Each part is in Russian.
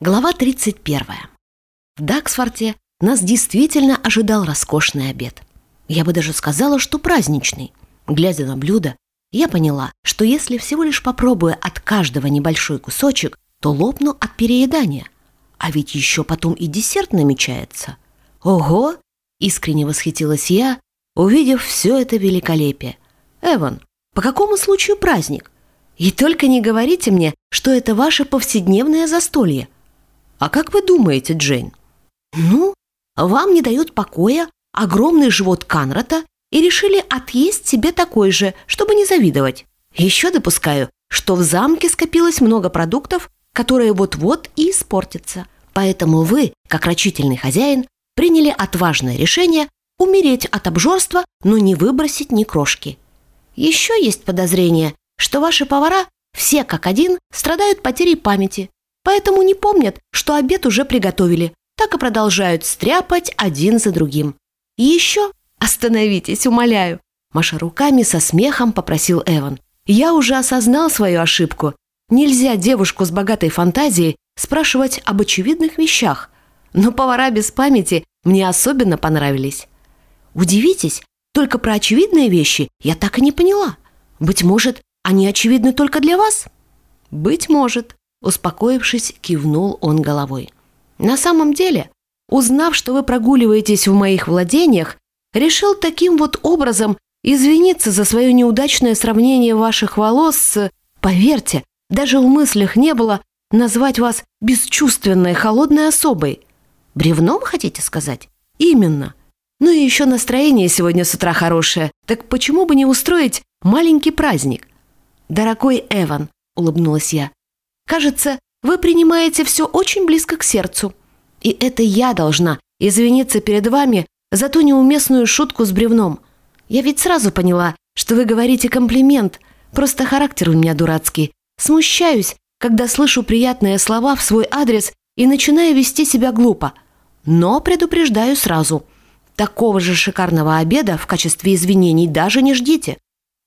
Глава 31. В Даксфорте нас действительно ожидал роскошный обед. Я бы даже сказала, что праздничный. Глядя на блюдо, я поняла, что если всего лишь попробую от каждого небольшой кусочек, то лопну от переедания. А ведь еще потом и десерт намечается. Ого! Искренне восхитилась я, увидев все это великолепие. Эван, по какому случаю праздник? И только не говорите мне, что это ваше повседневное застолье – а как вы думаете, Джейн? Ну, вам не дает покоя огромный живот Канрата и решили отъесть себе такой же, чтобы не завидовать. Еще допускаю, что в замке скопилось много продуктов, которые вот-вот и испортятся. Поэтому вы, как рачительный хозяин, приняли отважное решение умереть от обжорства, но не выбросить ни крошки. Еще есть подозрение, что ваши повара все как один страдают потерей памяти поэтому не помнят, что обед уже приготовили, так и продолжают стряпать один за другим. И еще остановитесь, умоляю. Маша руками со смехом попросил Эван. Я уже осознал свою ошибку. Нельзя девушку с богатой фантазией спрашивать об очевидных вещах. Но повара без памяти мне особенно понравились. Удивитесь, только про очевидные вещи я так и не поняла. Быть может, они очевидны только для вас? Быть может. Успокоившись, кивнул он головой. «На самом деле, узнав, что вы прогуливаетесь в моих владениях, решил таким вот образом извиниться за свое неудачное сравнение ваших волос с... Поверьте, даже в мыслях не было назвать вас бесчувственной, холодной особой. Бревном, хотите сказать? Именно. Ну и еще настроение сегодня с утра хорошее. Так почему бы не устроить маленький праздник? Дорогой Эван, улыбнулась я, Кажется, вы принимаете все очень близко к сердцу. И это я должна извиниться перед вами за ту неуместную шутку с бревном. Я ведь сразу поняла, что вы говорите комплимент, просто характер у меня дурацкий. Смущаюсь, когда слышу приятные слова в свой адрес и начинаю вести себя глупо. Но предупреждаю сразу. Такого же шикарного обеда в качестве извинений даже не ждите.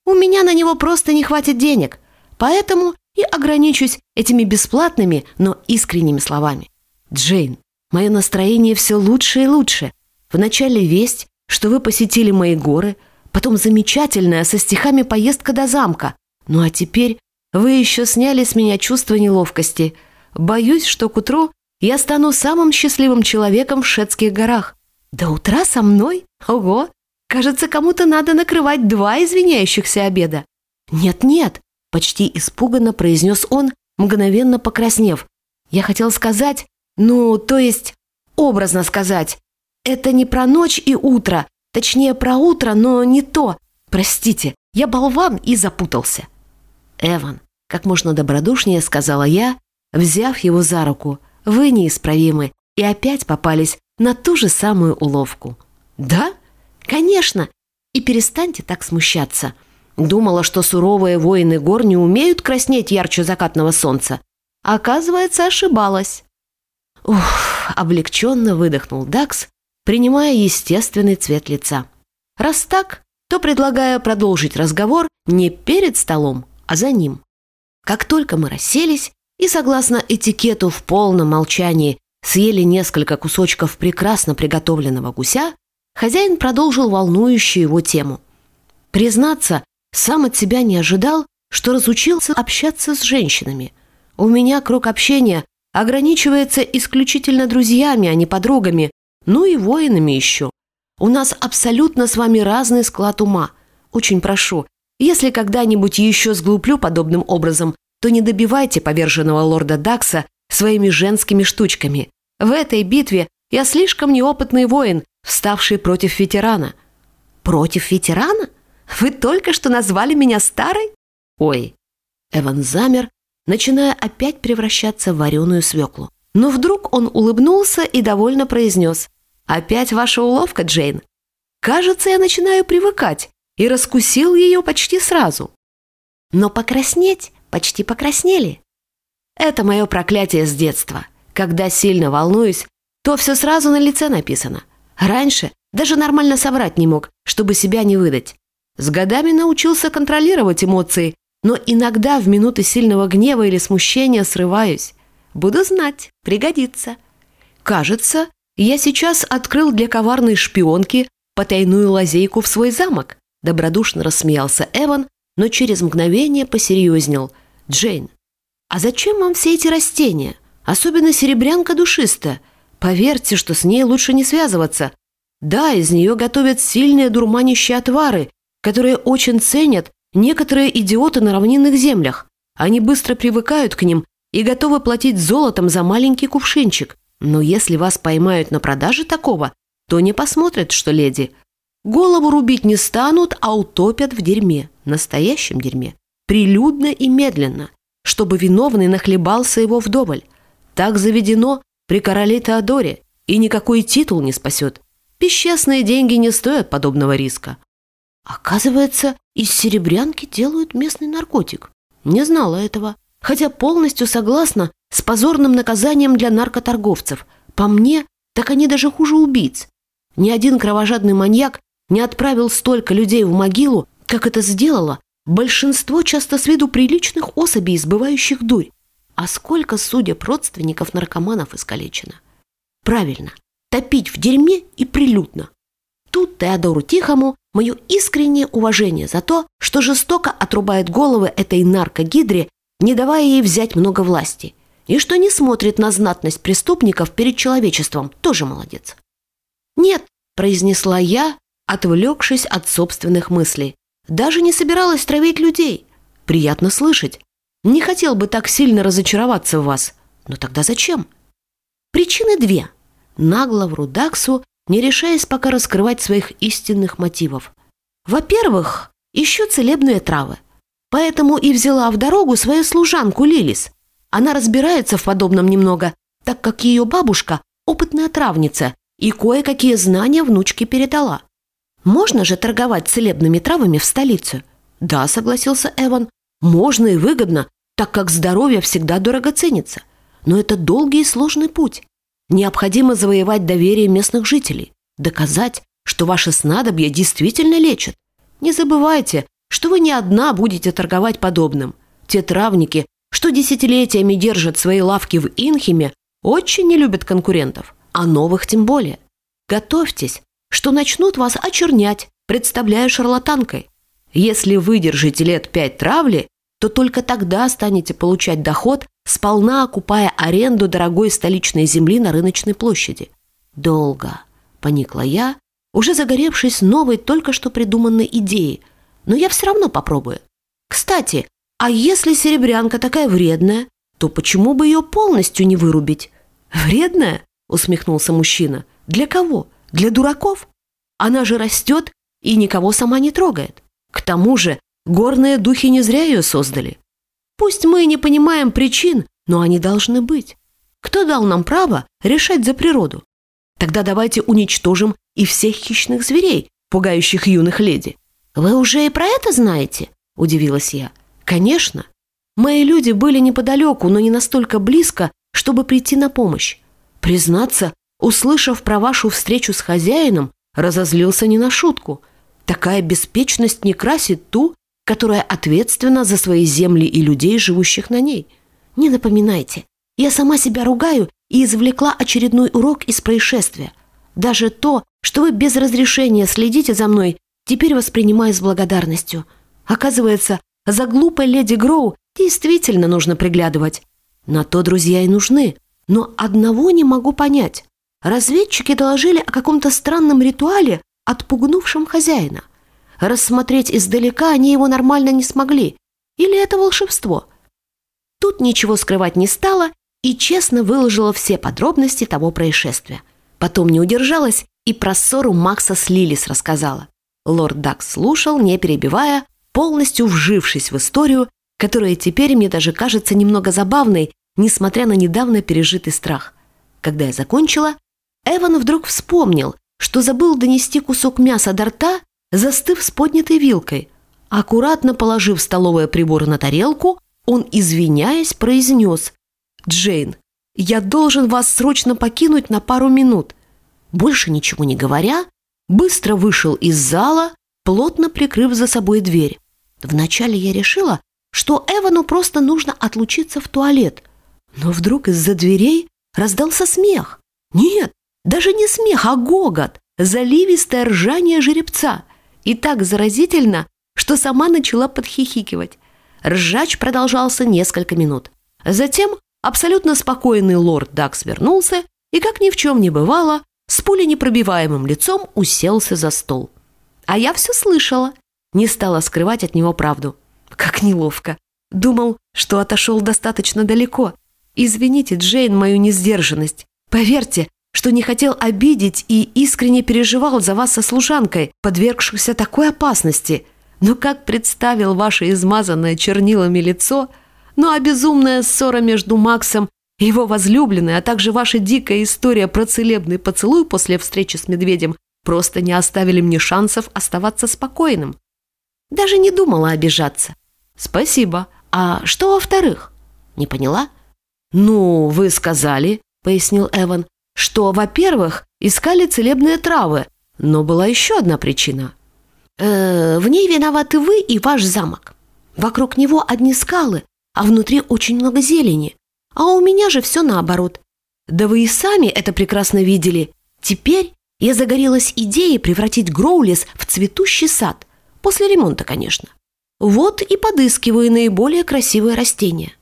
У меня на него просто не хватит денег. Поэтому и ограничусь этими бесплатными, но искренними словами. Джейн, мое настроение все лучше и лучше. Вначале весть, что вы посетили мои горы, потом замечательная со стихами поездка до замка. Ну а теперь вы еще сняли с меня чувство неловкости. Боюсь, что к утру я стану самым счастливым человеком в Шетских горах. До утра со мной? Ого! Кажется, кому-то надо накрывать два извиняющихся обеда. Нет-нет, Почти испуганно произнес он, мгновенно покраснев. Я хотел сказать, ну, то есть, образно сказать. Это не про ночь и утро, точнее, про утро, но не то. Простите, я болван и запутался. Эван, как можно добродушнее сказала я, взяв его за руку. Вы неисправимы и опять попались на ту же самую уловку. Да? Конечно. И перестаньте так смущаться. Думала, что суровые воины гор не умеют краснеть ярче закатного солнца. Оказывается, ошибалась. Ух, облегченно выдохнул Дакс, принимая естественный цвет лица. Раз так, то предлагаю продолжить разговор не перед столом, а за ним. Как только мы расселись и, согласно этикету в полном молчании, съели несколько кусочков прекрасно приготовленного гуся, хозяин продолжил волнующую его тему. Признаться, сам от себя не ожидал, что разучился общаться с женщинами. У меня круг общения ограничивается исключительно друзьями, а не подругами, ну и воинами еще. У нас абсолютно с вами разный склад ума. Очень прошу, если когда-нибудь еще сглуплю подобным образом, то не добивайте поверженного лорда Дакса своими женскими штучками. В этой битве я слишком неопытный воин, вставший против ветерана». «Против ветерана?» Вы только что назвали меня старой?» «Ой!» Эван замер, начиная опять превращаться в вареную свеклу. Но вдруг он улыбнулся и довольно произнес. «Опять ваша уловка, Джейн? Кажется, я начинаю привыкать и раскусил ее почти сразу. Но покраснеть почти покраснели. Это мое проклятие с детства. Когда сильно волнуюсь, то все сразу на лице написано. Раньше даже нормально соврать не мог, чтобы себя не выдать. С годами научился контролировать эмоции, но иногда в минуты сильного гнева или смущения срываюсь. Буду знать, пригодится. Кажется, я сейчас открыл для коварной шпионки потайную лазейку в свой замок. Добродушно рассмеялся Эван, но через мгновение посерьезнел. Джейн, а зачем вам все эти растения? Особенно серебрянка душистая. Поверьте, что с ней лучше не связываться. Да, из нее готовят сильные дурманящие отвары, которые очень ценят некоторые идиоты на равнинных землях. Они быстро привыкают к ним и готовы платить золотом за маленький кувшинчик. Но если вас поймают на продаже такого, то не посмотрят, что леди. Голову рубить не станут, а утопят в дерьме, настоящем дерьме, прилюдно и медленно, чтобы виновный нахлебался его вдоволь. Так заведено при короле Теодоре, и никакой титул не спасет. Бесчестные деньги не стоят подобного риска. Оказывается, из серебрянки делают местный наркотик. Не знала этого, хотя полностью согласна с позорным наказанием для наркоторговцев. По мне, так они даже хуже убийц. Ни один кровожадный маньяк не отправил столько людей в могилу, как это сделало большинство часто с виду приличных особей, избывающих дурь. А сколько судеб родственников наркоманов искалечено? Правильно, топить в дерьме и прилюдно. Тут Теодору Тихому мое искреннее уважение за то, что жестоко отрубает головы этой наркогидре, не давая ей взять много власти, и что не смотрит на знатность преступников перед человечеством, тоже молодец. «Нет», – произнесла я, отвлекшись от собственных мыслей, даже не собиралась травить людей. Приятно слышать. Не хотел бы так сильно разочароваться в вас. Но тогда зачем? Причины две. Нагло вру Даксу не решаясь пока раскрывать своих истинных мотивов. Во-первых, ищу целебные травы. Поэтому и взяла в дорогу свою служанку Лилис. Она разбирается в подобном немного, так как ее бабушка – опытная травница и кое-какие знания внучке передала. Можно же торговать целебными травами в столице? Да, согласился Эван. Можно и выгодно, так как здоровье всегда дорого ценится. Но это долгий и сложный путь. Необходимо завоевать доверие местных жителей, доказать, что ваши снадобья действительно лечат. Не забывайте, что вы не одна будете торговать подобным. Те травники, что десятилетиями держат свои лавки в Инхиме, очень не любят конкурентов, а новых тем более. Готовьтесь, что начнут вас очернять, представляя шарлатанкой. Если выдержите лет пять травли, то только тогда станете получать доход сполна окупая аренду дорогой столичной земли на рыночной площади. Долго, поникла я, уже загоревшись новой, только что придуманной идеей, но я все равно попробую. Кстати, а если серебрянка такая вредная, то почему бы ее полностью не вырубить? Вредная? усмехнулся мужчина. Для кого? Для дураков? Она же растет и никого сама не трогает. К тому же горные духи не зря ее создали. Пусть мы не понимаем причин, но они должны быть. Кто дал нам право решать за природу? Тогда давайте уничтожим и всех хищных зверей, пугающих юных леди. Вы уже и про это знаете? Удивилась я. Конечно. Мои люди были неподалеку, но не настолько близко, чтобы прийти на помощь. Признаться, услышав про вашу встречу с хозяином, разозлился не на шутку. Такая беспечность не красит ту, которая ответственна за свои земли и людей, живущих на ней. Не напоминайте. Я сама себя ругаю и извлекла очередной урок из происшествия. Даже то, что вы без разрешения следите за мной, теперь воспринимаю с благодарностью. Оказывается, за глупой леди Гроу действительно нужно приглядывать. На то друзья и нужны. Но одного не могу понять. Разведчики доложили о каком-то странном ритуале, отпугнувшем хозяина. Рассмотреть издалека они его нормально не смогли. Или это волшебство? Тут ничего скрывать не стала и честно выложила все подробности того происшествия. Потом не удержалась и про ссору Макса с Лилис рассказала. Лорд Дак слушал, не перебивая, полностью вжившись в историю, которая теперь мне даже кажется немного забавной, несмотря на недавно пережитый страх. Когда я закончила, Эван вдруг вспомнил, что забыл донести кусок мяса до рта застыв с поднятой вилкой. Аккуратно положив столовые приборы на тарелку, он, извиняясь, произнес «Джейн, я должен вас срочно покинуть на пару минут». Больше ничего не говоря, быстро вышел из зала, плотно прикрыв за собой дверь. Вначале я решила, что Эвану просто нужно отлучиться в туалет, Но вдруг из-за дверей раздался смех. Нет, даже не смех, а гогот, заливистое ржание жеребца. И так заразительно, что сама начала подхихикивать. Ржач продолжался несколько минут. Затем абсолютно спокойный лорд Дакс вернулся и, как ни в чем не бывало, с пуленепробиваемым лицом уселся за стол. А я все слышала, не стала скрывать от него правду. Как неловко. Думал, что отошел достаточно далеко. Извините, Джейн, мою несдержанность. Поверьте, что не хотел обидеть и искренне переживал за вас со служанкой, подвергшихся такой опасности. Но как представил ваше измазанное чернилами лицо, ну а безумная ссора между Максом и его возлюбленной, а также ваша дикая история про целебный поцелуй после встречи с медведем просто не оставили мне шансов оставаться спокойным. Даже не думала обижаться. Спасибо. А что во-вторых? Не поняла? Ну, вы сказали, пояснил Эван, что, во-первых, искали целебные травы, но была еще одна причина. Э, в ней виноваты вы и ваш замок. Вокруг него одни скалы, а внутри очень много зелени. А у меня же все наоборот. Да вы и сами это прекрасно видели. Теперь я загорелась идеей превратить Гроулис в цветущий сад. После ремонта, конечно. Вот и подыскиваю наиболее красивые растения.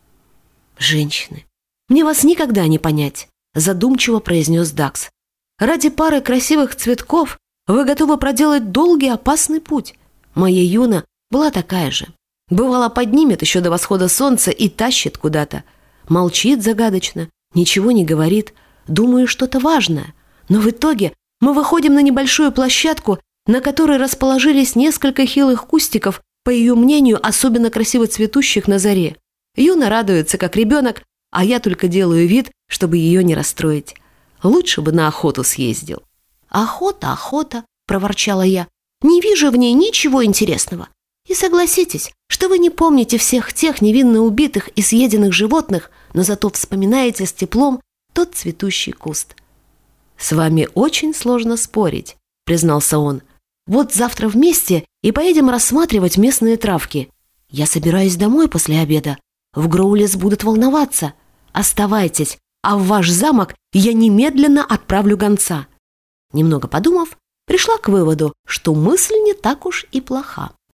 Женщины, мне вас никогда не понять, задумчиво произнес Дакс. Ради пары красивых цветков вы готовы проделать долгий опасный путь. Моя Юна была такая же. Бывало, поднимет еще до восхода солнца и тащит куда-то. Молчит загадочно, ничего не говорит, думаю, что-то важное. Но в итоге мы выходим на небольшую площадку на которой расположились несколько хилых кустиков, по ее мнению, особенно красиво цветущих на заре. Юна радуется, как ребенок, а я только делаю вид, чтобы ее не расстроить. Лучше бы на охоту съездил. «Охота, охота», – проворчала я. «Не вижу в ней ничего интересного. И согласитесь, что вы не помните всех тех невинно убитых и съеденных животных, но зато вспоминаете с теплом тот цветущий куст». «С вами очень сложно спорить», – признался он. Вот завтра вместе и поедем рассматривать местные травки. Я собираюсь домой после обеда. В Гроулес будут волноваться. Оставайтесь, а в ваш замок я немедленно отправлю гонца». Немного подумав, пришла к выводу, что мысль не так уж и плоха.